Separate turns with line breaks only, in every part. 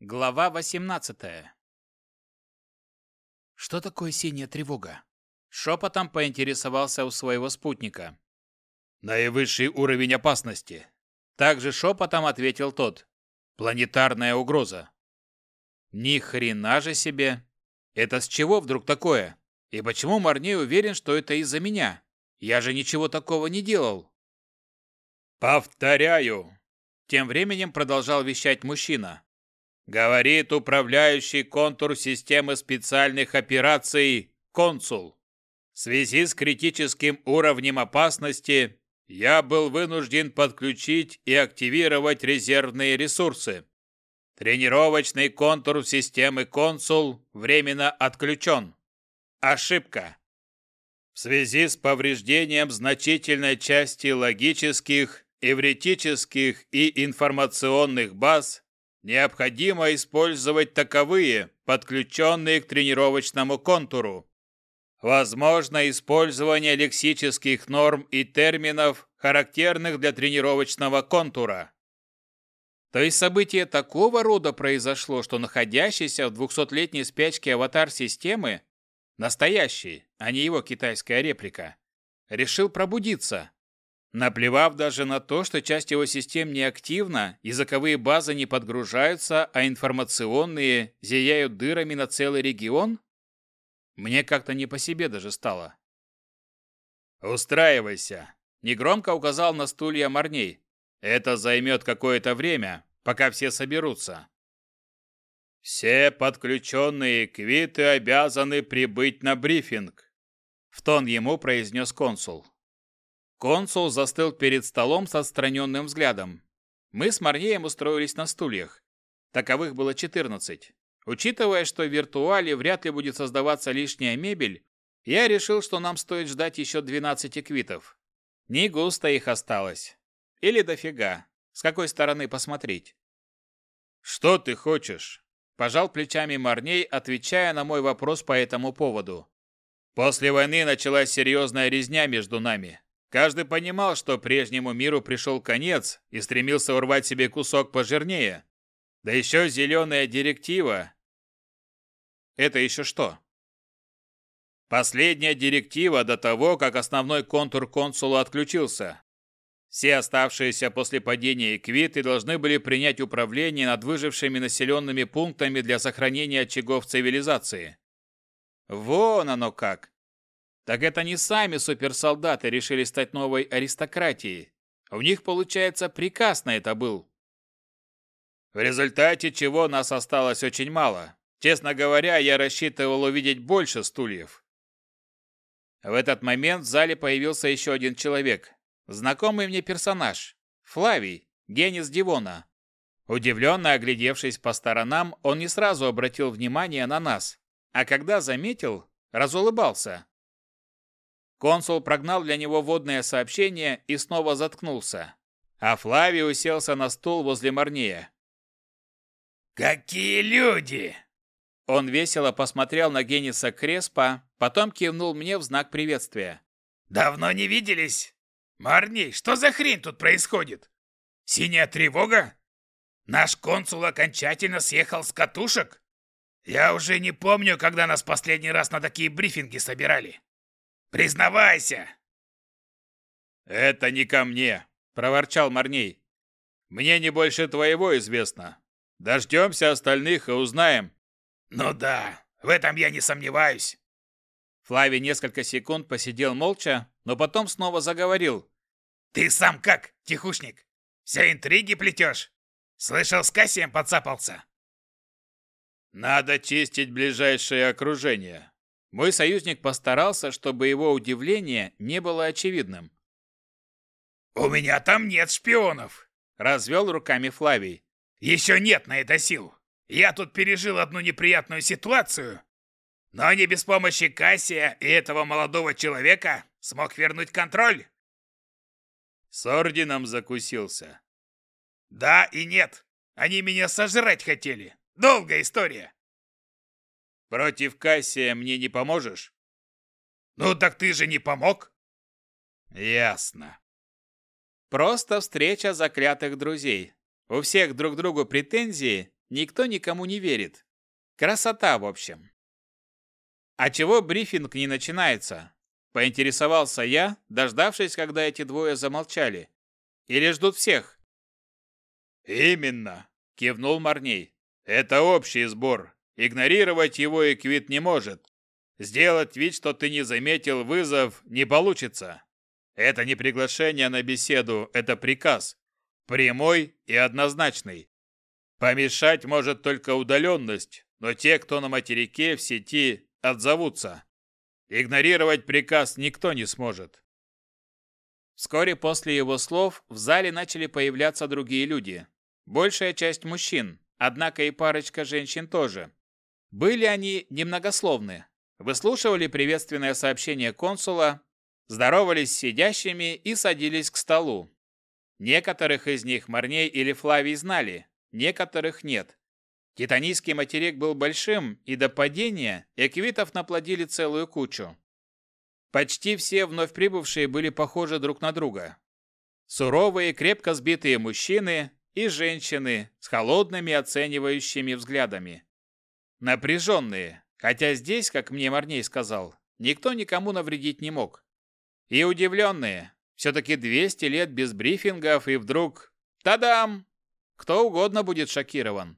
Глава 18 «Что такое синяя тревога?» Шепотом поинтересовался у своего спутника.
«Наивысший уровень опасности», также шепотом ответил тот. Планетарная угроза. Ни хрена же себе. Это с чего вдруг такое? И почему Марней уверен, что это из-за меня? Я же ничего такого не делал. Повторяю. Тем временем продолжал вещать мужчина. Говорит управляющий контур системы специальных операций консул. В связи с критическим уровнем опасности я был вынужден подключить и активировать резервные ресурсы. Тренировочный контур системы «Консул» временно отключен. Ошибка. В связи с повреждением значительной части логических, эвретических и информационных баз необходимо использовать таковые, подключенные к тренировочному контуру. Возможно использование лексических норм и терминов, характерных для тренировочного контура.
То есть событие такого рода произошло, что находящийся в 200-летней спячке аватар системы, настоящий, а не его китайская реплика, решил пробудиться, наплевав даже на то, что часть его систем неактивна, языковые базы не подгружаются, а информационные зияют дырами на целый регион? Мне как-то не по себе даже стало.
«Устраивайся», — негромко указал на стулья Марней. «Это займет какое-то время, пока все соберутся». «Все подключенные квиты обязаны прибыть на брифинг», — в тон ему произнес консул.
Консул застыл перед столом с отстраненным взглядом. Мы с Марнеем устроились на стульях. Таковых было 14. Учитывая, что в виртуале вряд ли будет создаваться лишняя мебель, я решил, что нам стоит ждать еще 12 квитов. Не густо их осталось. Или дофига. С какой стороны посмотреть?
«Что ты хочешь?»
Пожал плечами Марней, отвечая на мой вопрос по этому поводу.
«После войны началась серьезная резня между нами. Каждый понимал, что прежнему миру пришел конец и стремился урвать себе кусок пожирнее. Да еще зеленая директива,
это еще что?
Последняя директива до того, как основной контур консула отключился. Все оставшиеся после падения эквиты должны были принять управление над выжившими населенными пунктами для сохранения очагов цивилизации.
Вон оно как! Так это не сами суперсолдаты решили стать новой аристократией. У них, получается, приказ на это был.
В результате чего нас осталось очень мало. Честно говоря, я рассчитывал увидеть больше стульев.
В этот момент в зале появился еще один человек. Знакомый мне персонаж. Флавий, генис Дивона. Удивленно оглядевшись по сторонам, он не сразу обратил внимание на нас, а когда заметил, разулыбался. Консул прогнал для него водное сообщение и снова заткнулся. А Флавий уселся на стул возле Марнея.
«Какие люди!»
Он весело посмотрел на Гениса Креспа, потом кивнул мне в знак приветствия.
«Давно не виделись? Марни, что за хрень тут происходит? Синяя тревога? Наш консул окончательно съехал с катушек? Я уже не помню, когда нас последний раз на такие брифинги собирали. Признавайся!»
«Это не ко мне», — проворчал Марней. «Мне не больше твоего известно. Дождемся остальных и узнаем,
«Ну да, в этом я не сомневаюсь».
Флавий несколько секунд посидел молча, но потом снова заговорил.
«Ты сам как, тихушник? Все интриги плетешь? Слышал, с Кассием подцапался?»
«Надо чистить ближайшее окружение».
Мой союзник постарался, чтобы его удивление не было очевидным.
«У меня там нет шпионов!»
– развел руками Флавий.
«Еще нет на это сил!» Я тут пережил одну неприятную ситуацию, но не без помощи Кассия и этого молодого человека смог вернуть контроль.
С орденом закусился.
Да и нет. Они меня сожрать хотели. Долгая история.
Против Кассия мне не поможешь?
Ну так ты же не помог.
Ясно.
Просто встреча заклятых друзей. У всех друг другу претензии, никто никому не верит. Красота, в общем. А чего брифинг не начинается? Поинтересовался я, дождавшись, когда эти двое замолчали. Или ждут всех?
Именно, кивнул Марней. Это общий сбор. Игнорировать его Эквит не может. Сделать вид, что ты не заметил вызов, не получится. Это не приглашение на беседу, это приказ. Прямой и однозначный. Помешать может только удаленность, но те, кто на материке в сети, отзовутся. Игнорировать приказ никто не сможет.
Вскоре после его слов в зале начали появляться другие люди. Большая часть мужчин, однако и парочка женщин тоже. Были они немногословны, выслушивали приветственное сообщение консула, здоровались с сидящими и садились к столу. Некоторых из них Марней или Флавий знали, некоторых нет. Титанийский материк был большим, и до падения эквитов наплодили целую кучу. Почти все вновь прибывшие были похожи друг на друга. Суровые, крепко сбитые мужчины и женщины с холодными оценивающими взглядами. Напряженные, хотя здесь, как мне Марней сказал, никто никому навредить не мог. И удивленные, все-таки 200 лет без брифингов, и вдруг... Тадам! Кто угодно будет шокирован.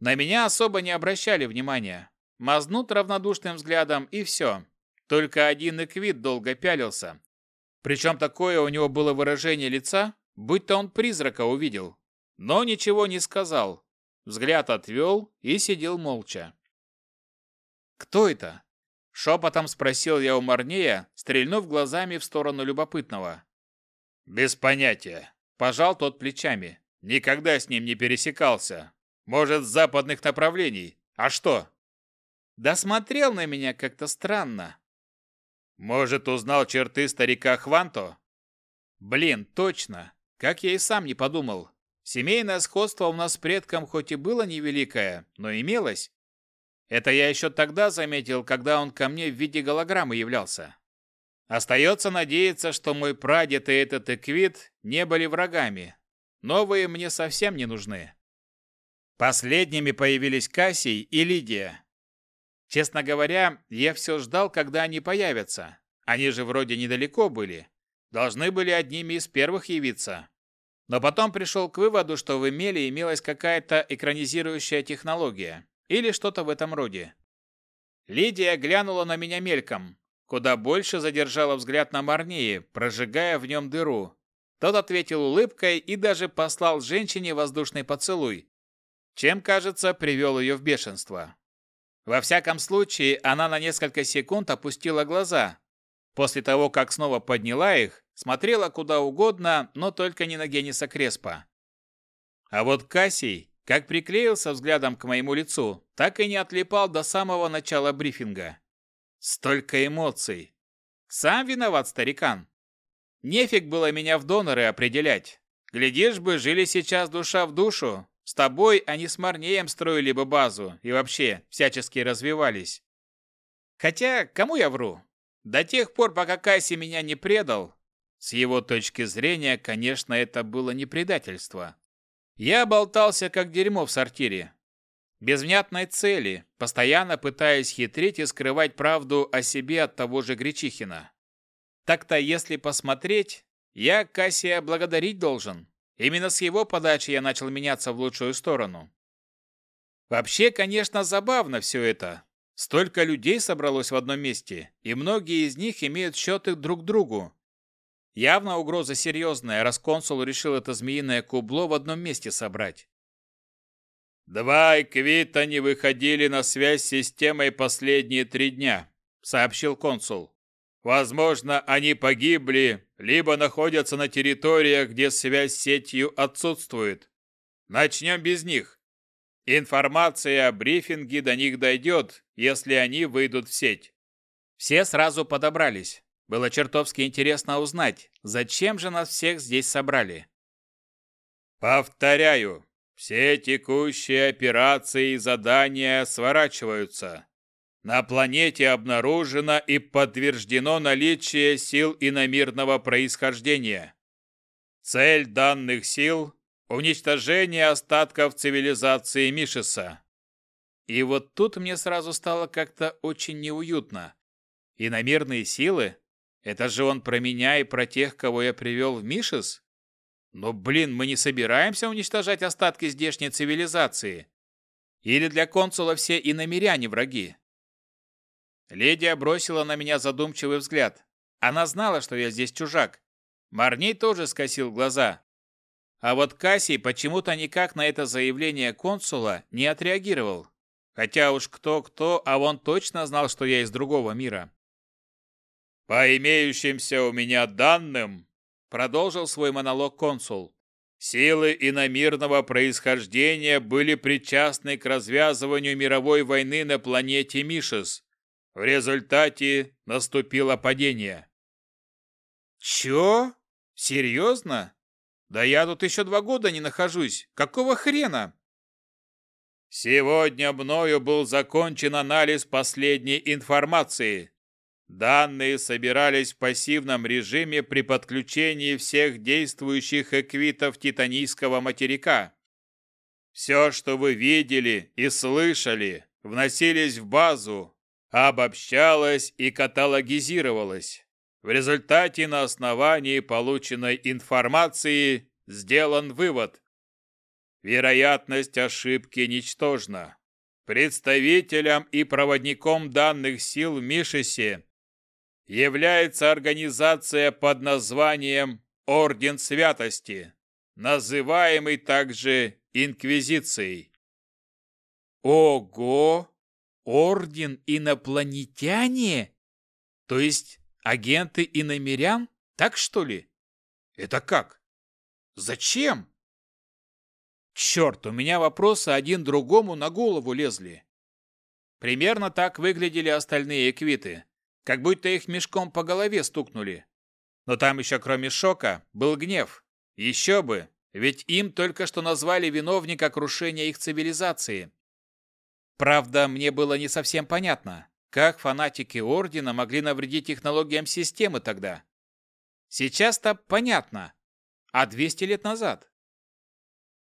На меня особо не обращали внимания. Мазнут равнодушным взглядом, и все. Только один Эквит долго пялился. Причем такое у него было выражение лица, будто он призрака увидел. Но ничего не сказал. Взгляд отвел и сидел молча. «Кто это?» Шепотом спросил я у Марнея, стрельнув глазами в сторону любопытного.
«Без понятия», – пожал тот плечами. «Никогда с ним не пересекался. Может, с западных направлений. А что?»
«Да смотрел на меня как-то странно».
«Может, узнал черты старика Хванто?»
«Блин, точно. Как я и сам не подумал. Семейное сходство у нас с предком хоть и было невеликое, но имелось. Это я еще тогда заметил, когда он ко мне в виде голограммы являлся. Остается надеяться, что мой прадед и этот Эквит не были врагами. Новые мне совсем не нужны. Последними появились Кассий и Лидия. Честно говоря, я все ждал, когда они появятся. Они же вроде недалеко были. Должны были одними из первых явиться. Но потом пришел к выводу, что в Эмеле имелась какая-то экранизирующая технология. Или что-то в этом роде. Лидия глянула на меня мельком, куда больше задержала взгляд на Марнее, прожигая в нем дыру. Тот ответил улыбкой и даже послал женщине воздушный поцелуй, чем, кажется, привел ее в бешенство. Во всяком случае, она на несколько секунд опустила глаза. После того, как снова подняла их, смотрела куда угодно, но только не на Гениса Креспа. А вот Кассий как приклеился взглядом к моему лицу, так и не отлипал до самого начала брифинга. Столько эмоций. Сам виноват, старикан. Нефиг было меня в доноры определять. Глядишь бы, жили сейчас душа в душу. С тобой они с Марнеем строили бы базу и вообще всячески развивались. Хотя, кому я вру? До тех пор, пока Касси меня не предал, с его точки зрения, конечно, это было не предательство. Я болтался как дерьмо в сортире. Без внятной цели, постоянно пытаясь хитрить и скрывать правду о себе от того же Гречихина. Так-то, если посмотреть, я Кассия благодарить должен. Именно с его подачи я начал меняться в лучшую сторону. Вообще, конечно, забавно все это. Столько людей собралось в одном месте, и многие из них имеют счеты друг к другу, Явно угроза серьезная, раз консул решил это змеиное кубло в одном месте собрать.
«Два Эквита не выходили на связь с системой последние три дня», — сообщил консул. «Возможно, они погибли, либо находятся на территориях, где связь с сетью отсутствует. Начнем без них. Информация о брифинге до них дойдет, если они выйдут в сеть».
Все сразу подобрались. Было чертовски интересно узнать, зачем же нас всех здесь собрали.
Повторяю, все текущие операции и задания сворачиваются. На планете обнаружено и подтверждено наличие сил иномирного происхождения. Цель данных сил –
Уничтожение остатков цивилизации Мишеса. И вот тут мне сразу стало как-то очень неуютно. Иномерные силы? Это же он про меня и про тех, кого я привел в Мишес? Но, блин, мы не собираемся уничтожать остатки здешней цивилизации. Или для консула все иномеряне враги? Леди бросила на меня задумчивый взгляд. Она знала, что я здесь чужак. Марней тоже скосил глаза. А вот Кассий почему-то никак на это заявление консула не отреагировал. Хотя уж кто-кто, а он точно знал, что я из другого мира. «По имеющимся у меня данным», — продолжил свой монолог консул, «силы иномирного происхождения были причастны к развязыванию мировой войны на планете Мишес. В результате наступило падение».
«Чё? Серьезно? Да я тут еще два года не нахожусь. Какого хрена?»
Сегодня мною был закончен анализ последней информации. Данные собирались в пассивном режиме при подключении всех действующих эквитов Титанийского материка. Все, что вы видели и слышали, вносились в базу, обобщалось и каталогизировалось. В результате на основании полученной информации сделан вывод. Вероятность ошибки ничтожна. Представителям и проводником данных сил в Мишесе является организация под названием Орден Святости, называемый также Инквизицией.
Ого! Орден инопланетяне? То есть агенты иномерян? Так что ли? Это как? Зачем? Черт, у меня вопросы один другому на голову лезли. Примерно так выглядели остальные эквиты как будто их мешком по голове стукнули. Но там еще кроме шока был гнев. Еще бы, ведь им только что назвали виновника крушения их цивилизации. Правда, мне было не совсем понятно, как фанатики Ордена могли навредить технологиям системы тогда. Сейчас-то понятно. А 200 лет назад?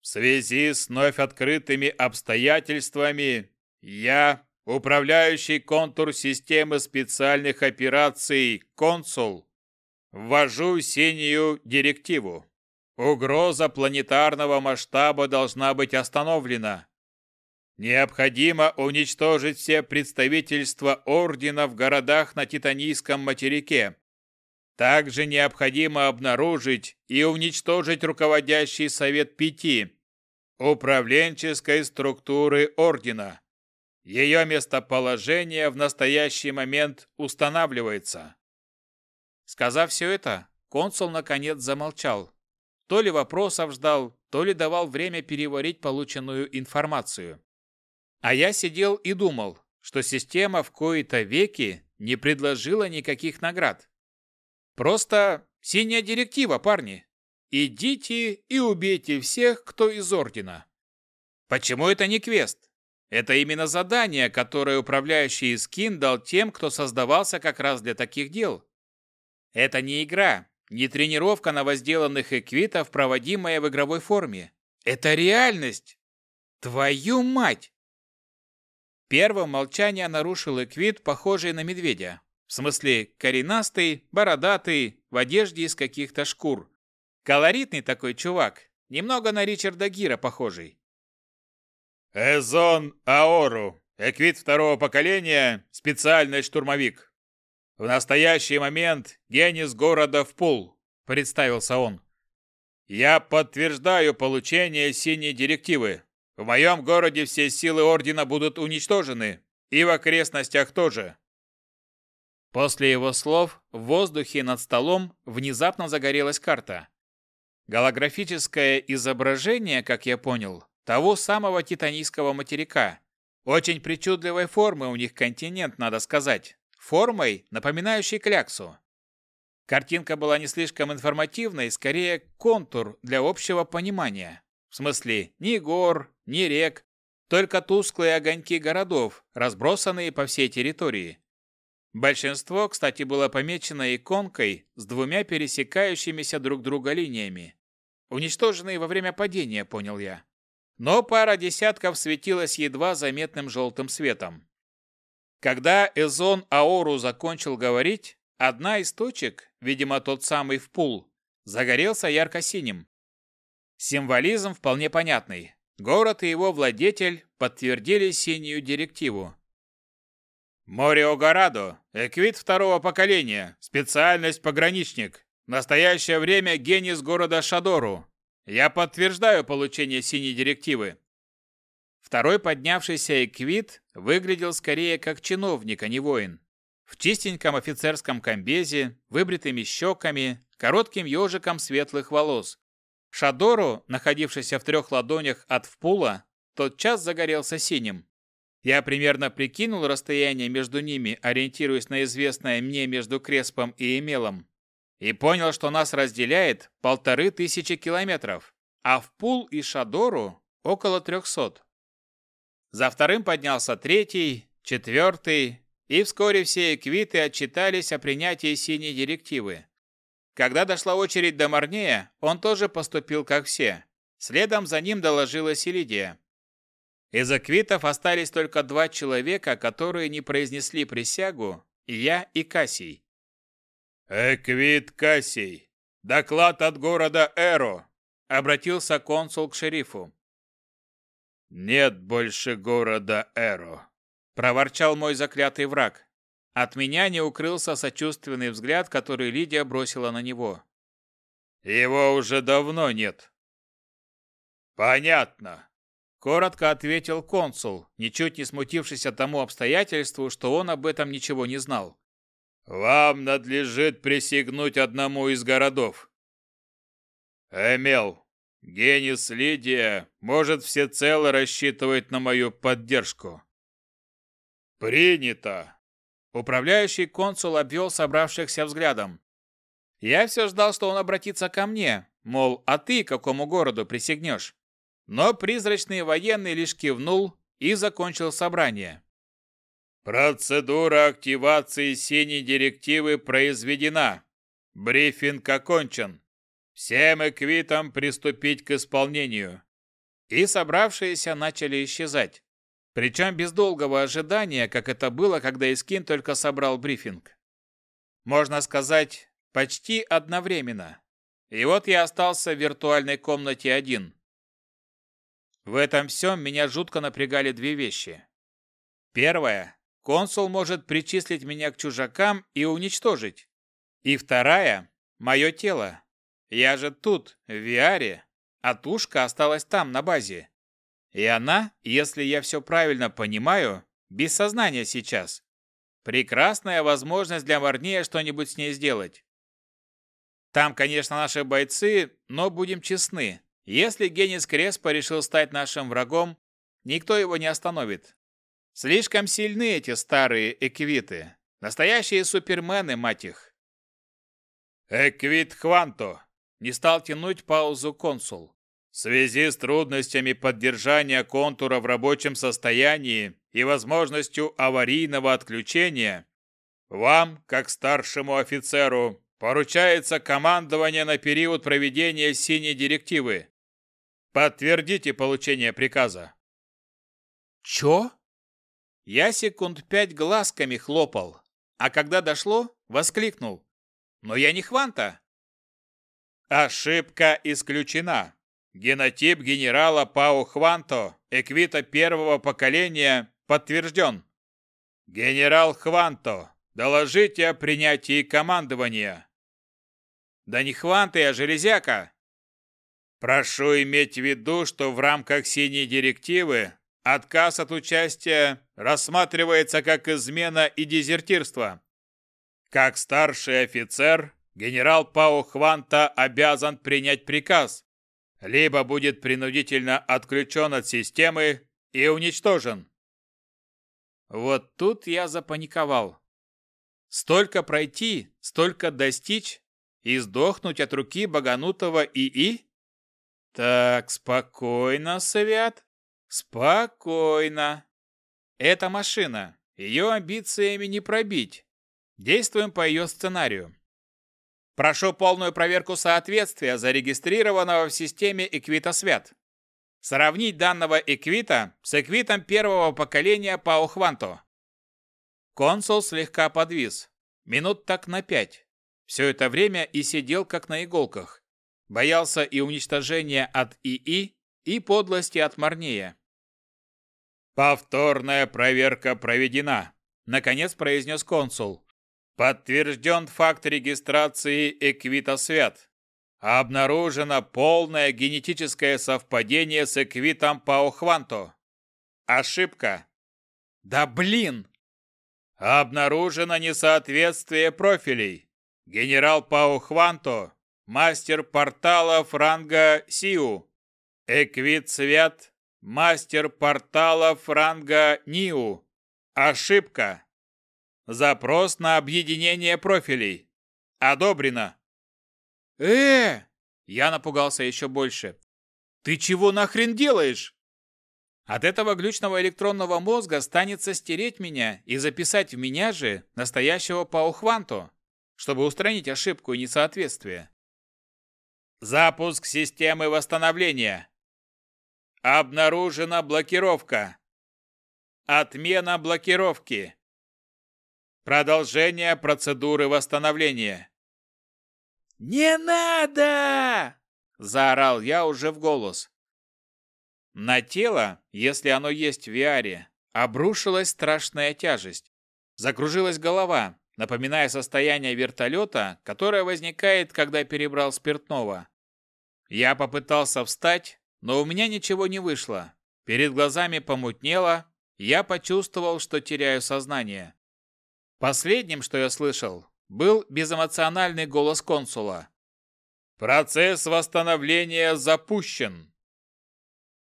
В связи с вновь открытыми обстоятельствами я Управляющий контур системы специальных операций «Консул». Ввожу синюю директиву. Угроза планетарного масштаба должна быть остановлена. Необходимо уничтожить все представительства Ордена в городах на Титанийском материке. Также необходимо обнаружить и уничтожить руководящий Совет Пяти, управленческой структуры Ордена. Ее местоположение в настоящий момент устанавливается.
Сказав все это, консул наконец замолчал. То ли вопросов ждал, то ли давал время переварить полученную информацию. А я сидел и думал, что система в кои-то веки не предложила никаких наград. Просто синяя директива, парни. Идите и убейте всех, кто из Ордена. Почему это не квест? Это именно задание, которое управляющий Скин дал тем, кто создавался как раз для таких дел. Это не игра, не тренировка на возделанных эквитов, проводимая в игровой форме. Это реальность. Твою мать! Первым молчание нарушил эквит, похожий на медведя. В смысле, коренастый, бородатый, в одежде из каких-то шкур. Колоритный такой чувак, немного на Ричарда Гира похожий.
Эзон Аору, эквит второго поколения, специальный штурмовик. В настоящий момент генис города Впул, представился он. Я подтверждаю получение синей директивы. В моем городе все силы Ордена будут уничтожены, и в окрестностях тоже.
После его слов в воздухе над столом внезапно загорелась карта. Голографическое изображение, как я понял, того самого титанийского материка. Очень причудливой формы у них континент, надо сказать. Формой, напоминающей кляксу. Картинка была не слишком информативной, скорее контур для общего понимания. В смысле, ни гор, ни рек, только тусклые огоньки городов, разбросанные по всей территории. Большинство, кстати, было помечено иконкой с двумя пересекающимися друг друга линиями.
уничтоженные во время падения, понял я. Но пара десятков светилась едва заметным желтым светом. Когда Эзон Аору закончил говорить, одна из точек, видимо тот самый впул, загорелся ярко-синим. Символизм вполне понятный. Город и его владетель подтвердили синюю директиву. Морио Горадо, эквит второго поколения, специальность пограничник. В настоящее время генис города Шадору. Я подтверждаю получение синей директивы. Второй поднявшийся эквит выглядел скорее как чиновник, а не воин. В чистеньком офицерском комбезе, выбритыми щеками, коротким ежиком светлых волос. Шадору, находившийся в трех ладонях от впула, тотчас загорелся синим. Я примерно прикинул расстояние между ними, ориентируясь на известное мне между Креспом и Эмелом, и понял, что нас разделяет полторы тысячи километров, а в Пул и Шадору около трехсот. За вторым поднялся третий, четвертый, и вскоре все эквиты отчитались о принятии синей директивы. Когда дошла очередь до Марнея, он тоже поступил как все. Следом за ним доложилась и Лидия. Из аквитов остались только два человека, которые не произнесли присягу, я и Кассий.
«Эквит Кассий, доклад от города Эро», — обратился консул к шерифу. «Нет больше города Эро», — проворчал мой заклятый враг. От меня не укрылся сочувственный взгляд, который Лидия бросила на него. «Его уже давно нет». «Понятно», Коротко ответил консул, ничуть не смутившийся тому обстоятельству, что он об этом ничего не знал. «Вам надлежит присягнуть одному из городов». «Эмел, Генис Лидия может всецело рассчитывать на мою поддержку». «Принято!» Управляющий консул обвел собравшихся взглядом. Я все ждал, что он обратится ко мне, мол, а ты какому городу присягнешь? Но призрачный военный лишь кивнул и закончил собрание. Процедура активации синей директивы произведена. Брифинг окончен. Всем эквитам приступить к исполнению. И собравшиеся начали исчезать. Причем без долгого ожидания, как это было, когда Искин только собрал брифинг. Можно сказать, почти одновременно. И вот я остался в виртуальной комнате один. В этом всем меня жутко напрягали две вещи. Первая. Консул может причислить меня к чужакам и уничтожить. И вторая. Мое тело. Я же тут, в Виаре, а тушка осталась там, на базе. И она, если я все правильно понимаю, без сознания сейчас. Прекрасная возможность для Марнея что-нибудь с ней сделать. Там, конечно, наши бойцы, но будем честны, если Генис Креспо решил стать нашим врагом, никто его не остановит. Слишком сильны эти старые эквиты. Настоящие супермены, мать их. Эквит Хванто. Не стал тянуть паузу консул. В связи с трудностями поддержания контура в рабочем состоянии и возможностью аварийного отключения, вам, как старшему офицеру, поручается командование на период проведения синей директивы. Подтвердите получение приказа. Чё? Я секунд пять глазками хлопал, а когда дошло, воскликнул. Но я не Хванта. Ошибка исключена. Генотип генерала Пау Хванто, эквита первого поколения, подтвержден. Генерал Хванто, доложите о принятии командования. Да не Хванта, а Железяка. Прошу иметь в виду, что в рамках синей директивы отказ от участия рассматривается как измена и дезертирство. Как старший офицер, генерал Пау Хванта обязан принять приказ, либо будет принудительно отключен от системы и уничтожен. Вот тут я запаниковал. Столько пройти, столько достичь и сдохнуть от руки боганутого ИИ? Так, спокойно, Свят. Спокойно. Это машина. Ее амбициями не пробить. Действуем по ее сценарию.
Прошу полную проверку соответствия зарегистрированного в системе Эквита-Свят. Сравнить данного Эквита с Эквитом первого поколения по Ухванту. Консул слегка подвис. Минут так на пять. Все это время и сидел как на иголках. Боялся и уничтожения от ИИ, и подлости от Марнея. «Повторная проверка проведена», — наконец произнес консул. Подтвержден факт регистрации Эквитосвят. Обнаружено полное генетическое совпадение с Эквитом Паухванто. Ошибка. Да блин! Обнаружено несоответствие профилей. Генерал Паухванто, мастер порталов ранга Сиу. Эквит Свят, мастер порталов ранга Ниу. Ошибка. Запрос на объединение профилей. Одобрено. Э, я напугался еще больше. Ты чего нахрен делаешь? От этого глючного электронного мозга станется стереть меня и записать в меня же настоящего Паухванту, чтобы устранить ошибку и несоответствие. Запуск системы восстановления. Обнаружена блокировка. Отмена блокировки. Продолжение процедуры восстановления. «Не надо!» – заорал я уже в голос. На тело, если оно есть в VR, обрушилась страшная тяжесть. Закружилась голова, напоминая состояние вертолета, которое возникает, когда перебрал спиртного. Я попытался встать, но у меня ничего не вышло. Перед глазами помутнело, я почувствовал, что теряю сознание. Последним, что я слышал, был безэмоциональный голос консула. «Процесс восстановления запущен.